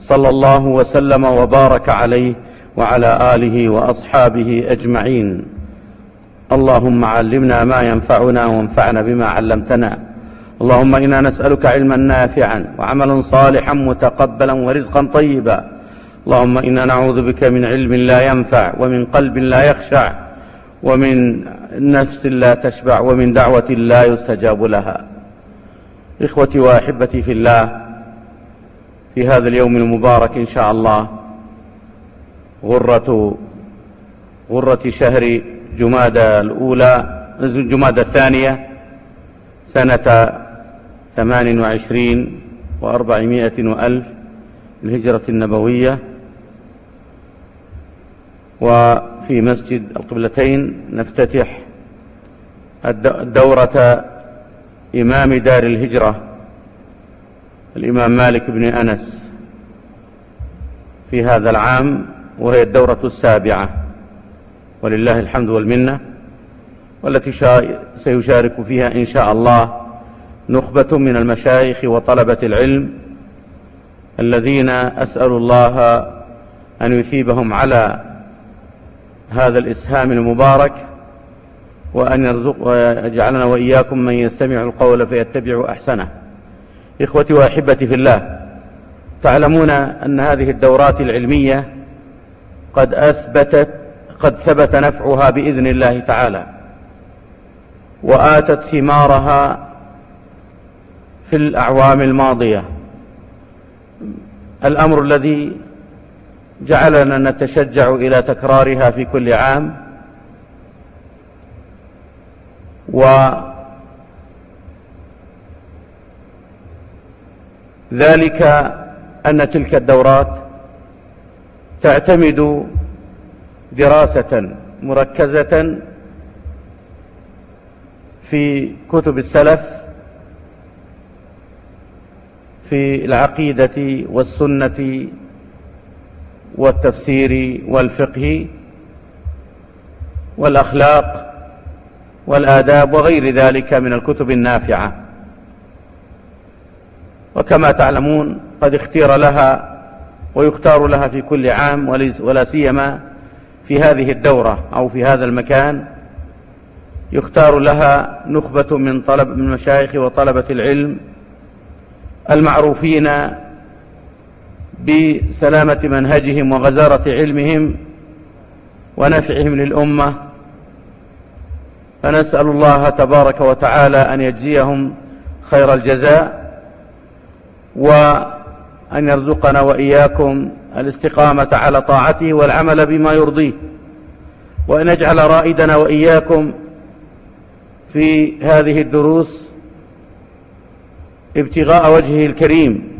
صلى الله وسلم وبارك عليه وعلى آله وأصحابه أجمعين. اللهم علمنا ما ينفعنا وانفعنا بما علمتنا. اللهم إنا نسألك علما نافعا وعملا صالحا متقبلا ورزقا طيبا. اللهم إنا نعوذ بك من علم لا ينفع ومن قلب لا يخشع ومن نفس لا تشبع ومن دعوة لا يستجاب لها. إخوتي وأحبتي في الله في هذا اليوم المبارك إن شاء الله غرة غرة شهر جمادى الأولى جمادى الثانية سنة ثمان وعشرين وأربعمائة وألف الهجرة النبوية. وفي مسجد القبلتين نفتتح الدورة إمام دار الهجرة. الإمام مالك بن أنس في هذا العام وهي الدورة السابعة. ولله الحمد والمنة والتي سيشارك فيها إن شاء الله نخبة من المشايخ وطلبة العلم الذين أسأل الله أن يثيبهم على هذا الإسهام المبارك وأن يرزق ويجعلنا وإياكم من يستمع القول فيتبع أحسنه. إخوتي وأحبتي في الله تعلمون أن هذه الدورات العلمية قد أثبتت قد ثبت نفعها بإذن الله تعالى وآتت ثمارها في الأعوام الماضية. الأمر الذي جعلنا نتشجع إلى تكرارها في كل عام وذلك أن تلك الدورات تعتمد دراسة مركزة في كتب السلف في العقيدة والسنة والتفسير والفقه والأخلاق والآداب وغير ذلك من الكتب النافعة. وكما تعلمون قد اختير لها ويختار لها في كل عام ولا سيما في هذه الدورة أو في هذا المكان. يختار لها نخبة من طلب من المشايخ وطلبة العلم المعروفين بسلامة منهجهم وغزارة علمهم ونفعهم للأمة. فنسأل الله تبارك وتعالى أن يجزيهم خير الجزاء. وأن يرزقنا وإياكم الاستقامة على طاعته والعمل بما يرضيه. وأن يجعل رائدنا وإياكم في هذه الدروس ابتغاء وجهه الكريم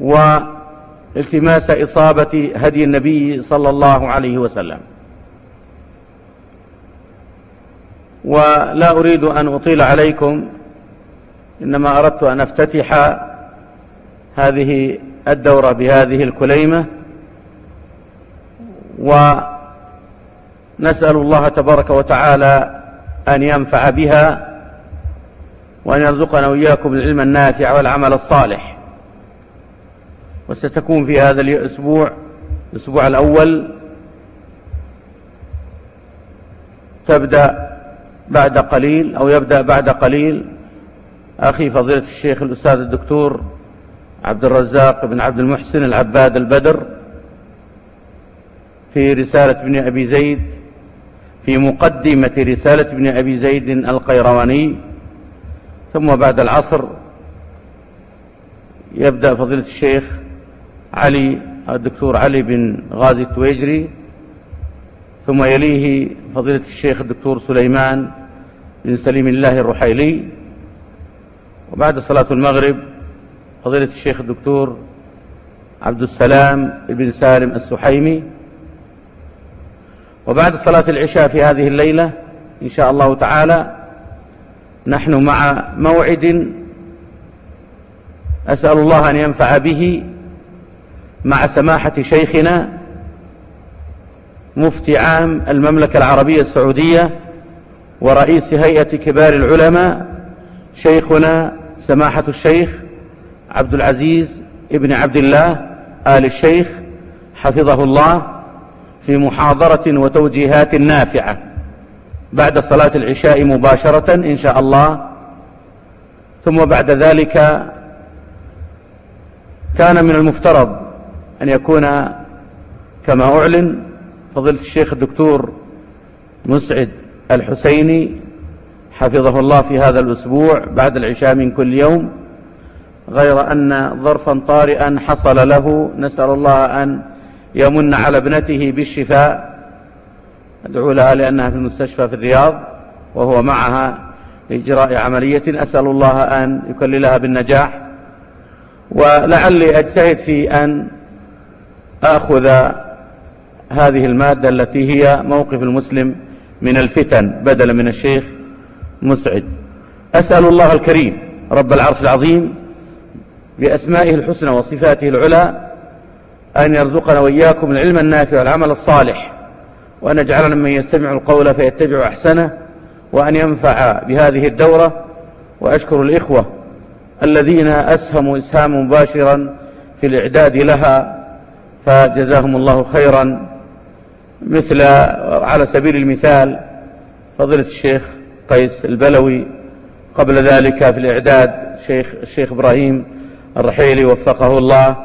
والتماس إصابة هدي النبي صلى الله عليه وسلم. ولا أريد أن أطيل عليكم إنما أردت أن أفتتح هذه الدورة بهذه الكليمة ونسأل الله تبارك وتعالى أن ينفع بها وأن يرزقنا وإياكم العلم النافع والعمل الصالح. وستكون في هذا الأسبوع الأسبوع الأول تبدأ بعد قليل أو يبدأ بعد قليل أخي فضيلة الشيخ الأستاذ الدكتور عبد الرزاق بن عبد المحسن العباد البدر في رسالة ابن أبي زيد في مقدمة رسالة ابن أبي زيد القيرواني. ثم بعد العصر يبدأ فضيلة الشيخ علي الدكتور علي بن غازي التويجري. ثم يليه فضيلة الشيخ الدكتور سليمان بن سليم الله الرحيلي. وبعد صلاة المغرب فضيلة الشيخ الدكتور عبد السلام بن سالم السحيمي. وبعد صلاة العشاء في هذه الليلة إن شاء الله تعالى نحن مع موعد أسأل الله أن ينفع به مع سماحة شيخنا مفتي عام المملكة العربية السعودية ورئيس هيئة كبار العلماء شيخنا سماحة الشيخ عبد العزيز ابن عبد الله آل الشيخ حفظه الله في محاضرة وتوجيهات نافعة بعد صلاة العشاء مباشرة إن شاء الله. ثم بعد ذلك كان من المفترض أن يكون كما أعلن فضيلة الشيخ الدكتور مسعد الحسيني حفظه الله في هذا الأسبوع بعد العشاء من كل يوم غير أن ظرفا طارئا حصل له نسأل الله أن يمن على ابنته بالشفاء. أدعو لها لأنها في المستشفى في الرياض وهو معها لإجراء عملية. أسأل الله أن يكللها بالنجاح. ولعلي أجتهد في أن آخذ هذه المادة التي هي موقف المسلم من الفتن بدلا من الشيخ. مسعد. أسأل الله الكريم رب العرش العظيم بأسمائه الحسنى وصفاته العلى أن يرزقنا وإياكم العلم النافع والعمل الصالح وأن يجعلنا من يستمع القول فيتبع أحسنه وأن ينفع بهذه الدورة. وأشكر الإخوة الذين أسهموا إسهاما مباشرا في الإعداد لها فجزاهم الله خيرا. مثل على سبيل المثال فضيلة الشيخ قيس البلوي. قبل ذلك في الإعداد الشيخ, الشيخ إبراهيم الرحيلي وفقه الله.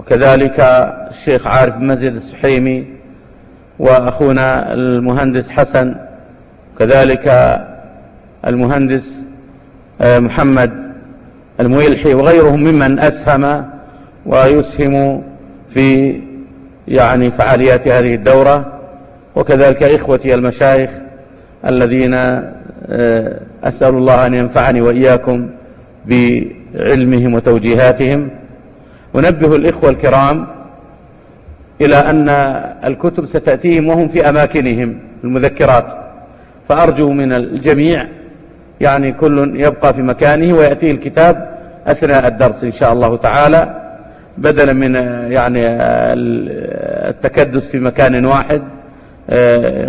وكذلك الشيخ عارف مزيد السحيمي وأخونا المهندس حسن. كذلك المهندس آه، محمد المويلحي وغيرهم ممن أسهم ويسهم في يعني فعاليات هذه الدورة. وكذلك إخوتي المشايخ الذين آه، أسأل الله أن ينفعني وإياكم بعلمهم وتوجيهاتهم. ونبه الإخوة الكرام إلى أن الكتب ستأتيهم وهم في أماكنهم المذكرات فأرجو من الجميع يعني كل يبقى في مكانه ويأتيه الكتاب أثناء الدرس إن شاء الله تعالى بدلا من يعني التكدس في مكان واحد. آه،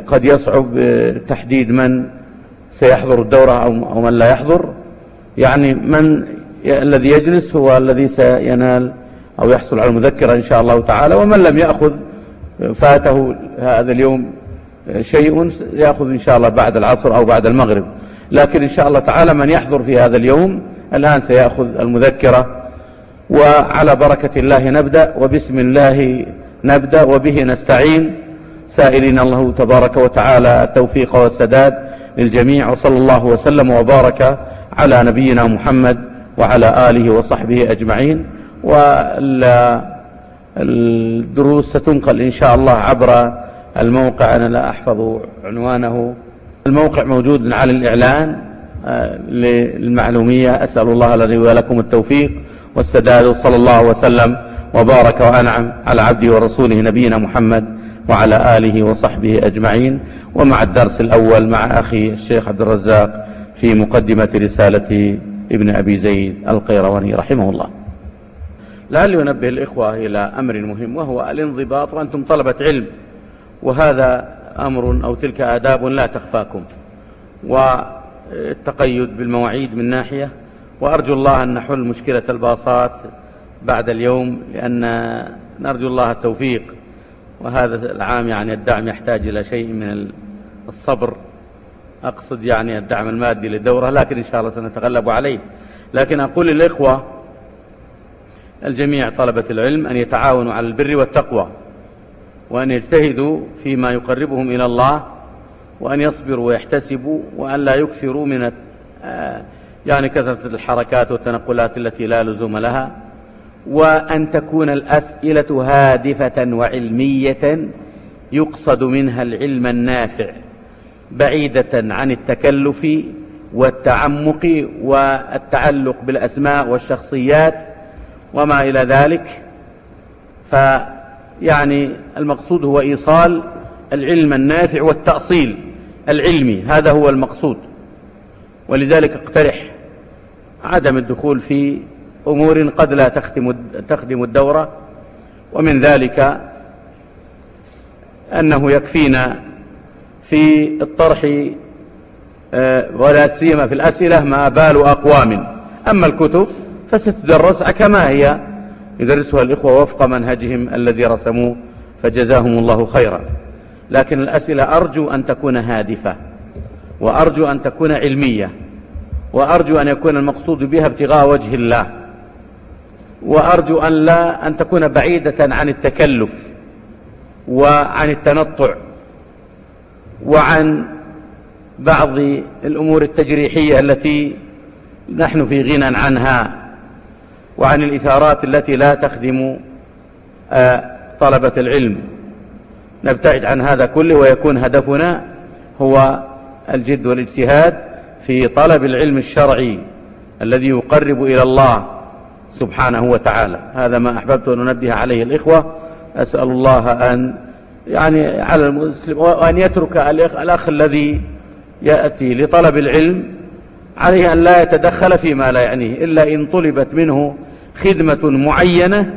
قد يصعب تحديد من سيحضر الدورة أو من لا يحضر. يعني من الذي يجلس هو الذي سينال أو يحصل على المذكرة إن شاء الله تعالى. ومن لم يأخذ فاته هذا اليوم شيء يأخذ إن شاء الله بعد العصر أو بعد المغرب. لكن إن شاء الله تعالى من يحضر في هذا اليوم الآن سيأخذ المذكرة. وعلى بركة الله نبدأ وبسم الله نبدأ وبه نستعين. سائلين الله تبارك وتعالى التوفيق والسداد للجميع وصلى الله وسلم وبارك على نبينا محمد وعلى آله وصحبه أجمعين. والدروس ستنقل إن شاء الله عبر الموقع أنا لا أحفظ عنوانه. الموقع موجود على الإعلان آه، للمعلومية. أسأل الله لي ولكم التوفيق والسداد. صلى الله وسلم وبارك وأنعم على عبده ورسوله نبينا محمد. وعلى آله وصحبه أجمعين. ومع الدرس الأول مع أخي الشيخ عبد الرزاق في مقدمة رسالة ابن أبي زيد القيرواني رحمه الله. لعلي أنبه الإخوة إلى أمر مهم وهو الانضباط وأنتم طلبة علم وهذا أمر أو تلك آداب لا تخفاكم. والتقيد بالمواعيد من ناحية وأرجو الله أن نحل مشكلة الباصات بعد اليوم لأن نرجو الله التوفيق وهذا العام يعني الدعم يحتاج إلى شيء من الصبر. أقصد يعني الدعم المادي للدورة لكن إن شاء الله سنتغلب عليه. لكن أقول للإخوة الجميع طلبة العلم أن يتعاونوا على البر والتقوى وأن يجتهدوا فيما يقربهم إلى الله وأن يصبروا ويحتسبوا وأن لا يكثروا من آه، يعني كثرة الحركات والتنقلات التي لا لزوم لها. وأن تكون الأسئلة هادفة وعلمية يقصد منها العلم النافع بعيدة عن التكلف والتعمق والتعلق بالأسماء والشخصيات وما إلى ذلك. فيعني المقصود هو إيصال العلم النافع والتأصيل العلمي هذا هو المقصود. ولذلك اقترح عدم الدخول في أمور قد لا تخدم الدورة ومن ذلك أنه يكفينا في الطرح آه، ولا سيما في الأسئلة ما بال أقوام. أما الكتب فستدرس كما هي يدرسها الإخوة وفق منهجهم الذي رسموه فجزاهم الله خيرا. لكن الأسئلة أرجو أن تكون هادفة وأرجو أن تكون علمية وأرجو أن يكون المقصود بها ابتغاء وجه الله. وأرجو أن لا أن تكون بعيدة عن التكلف وعن التنطع وعن بعض الأمور التجريحية التي نحن في غنى عنها وعن الإثارات التي لا تخدم آه، طلبة العلم. نبتعد عن هذا كله ويكون هدفنا هو الجد والاجتهاد في طلب العلم الشرعي الذي يقرب إلى الله. سبحانه وتعالى. هذا ما أحببت أن أنبه عليه الإخوة. أسأل الله أن يعني على المسلم وأن يترك الأخ, الأخ الذي يأتي لطلب العلم عليه أن لا يتدخل فيما لا يعنيه إلا إن طلبت منه خدمة معينة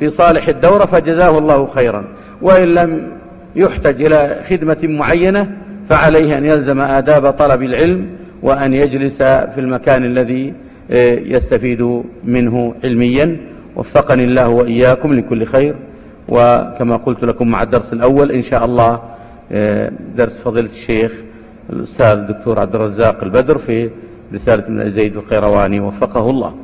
في صالح الدورة فجزاه الله خيرا. وإن لم يحتج إلى خدمة معينة فعليه أن يلزم آداب طلب العلم وأن يجلس في المكان الذي يستفيد منه علميا. وفقني الله وإياكم لكل خير. وكما قلت لكم مع الدرس الأول إن شاء الله آه، درس فضيلة الشيخ الأستاذ الدكتور عبد الرزاق البدر في رسالة من زيد القيرواني. وفقه الله.